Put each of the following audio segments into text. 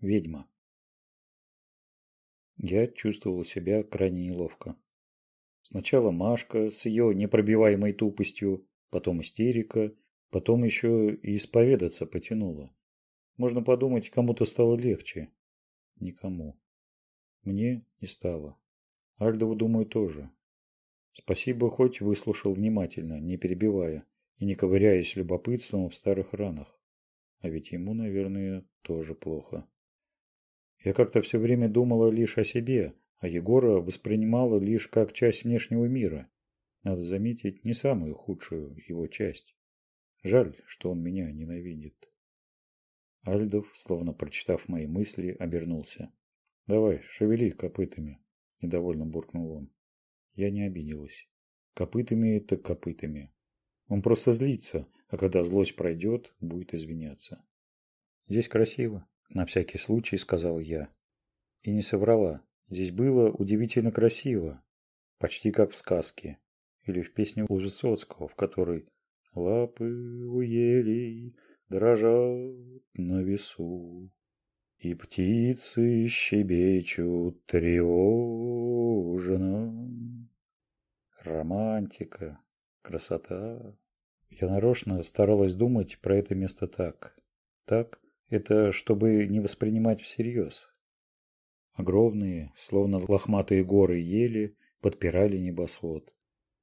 ведьма. Я чувствовал себя крайне неловко. Сначала машка с ее непробиваемой тупостью потом истерика потом еще и исповедаться потянула. Можно подумать кому то стало легче. Никому. Мне не стало. Альдову думаю тоже. Спасибо хоть выслушал внимательно не перебивая и не ковыряясь любопытством в старых ранах. А ведь ему наверное тоже плохо. Я как-то все время думала лишь о себе, а Егора воспринимала лишь как часть внешнего мира. Надо заметить, не самую худшую его часть. Жаль, что он меня ненавидит. Альдов, словно прочитав мои мысли, обернулся. «Давай, шевели копытами», — недовольно буркнул он. Я не обиделась. Копытами — это копытами. Он просто злится, а когда злость пройдет, будет извиняться. «Здесь красиво», на всякий случай сказал я. И не соврала. Здесь было удивительно красиво. Почти как в сказке. Или в песне у Высоцкого, в которой «Лапы у елей дрожат на весу, И птицы щебечут тревожно». Романтика, красота. Я нарочно старалась думать про это место так. Так, это чтобы не воспринимать всерьез. Огромные, словно лохматые горы ели, подпирали небосвод.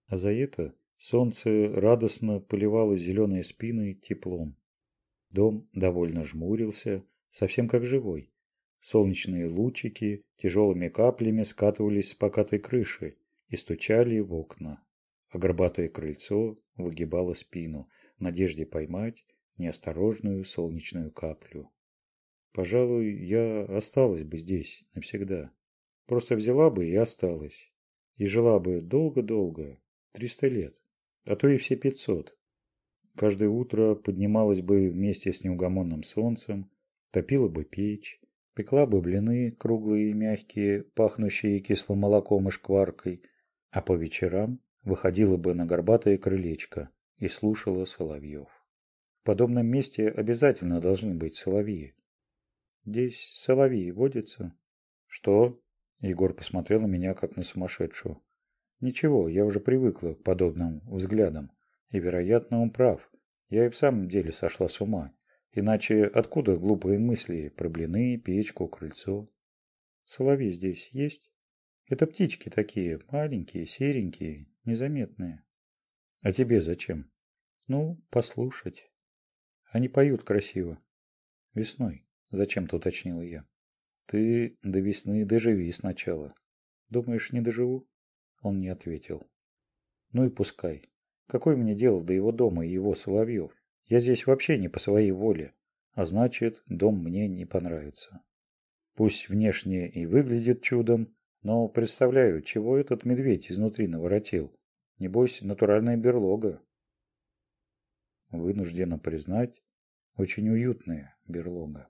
А за это солнце радостно поливало зеленые спины теплом. Дом довольно жмурился, совсем как живой. Солнечные лучики тяжелыми каплями скатывались с покатой крыши и стучали в окна. А горбатое крыльцо выгибало спину в надежде поймать неосторожную солнечную каплю. Пожалуй, я осталась бы здесь навсегда. Просто взяла бы и осталась. И жила бы долго-долго, 300 лет, а то и все 500. Каждое утро поднималась бы вместе с неугомонным солнцем, топила бы печь, пекла бы блины круглые и мягкие, пахнущие кислым молоком и шкваркой, а по вечерам выходила бы на горбатое крылечко и слушала соловьев подобном месте обязательно должны быть соловьи. Здесь соловьи водятся. Что? Егор посмотрел на меня, как на сумасшедшую. Ничего, я уже привыкла к подобным взглядам. И, вероятно, он прав. Я и в самом деле сошла с ума. Иначе откуда глупые мысли про блины, печку, крыльцо? Соловьи здесь есть? Это птички такие, маленькие, серенькие, незаметные. А тебе зачем? Ну, послушать. Они поют красиво. Весной. Зачем-то уточнил я. Ты до весны доживи сначала. Думаешь, не доживу? Он не ответил. Ну и пускай. Какое мне дело до его дома и его соловьев? Я здесь вообще не по своей воле. А значит, дом мне не понравится. Пусть внешне и выглядит чудом, но представляю, чего этот медведь изнутри наворотил. Небось, натуральная берлога, вынуждена признать, очень уютная берлога.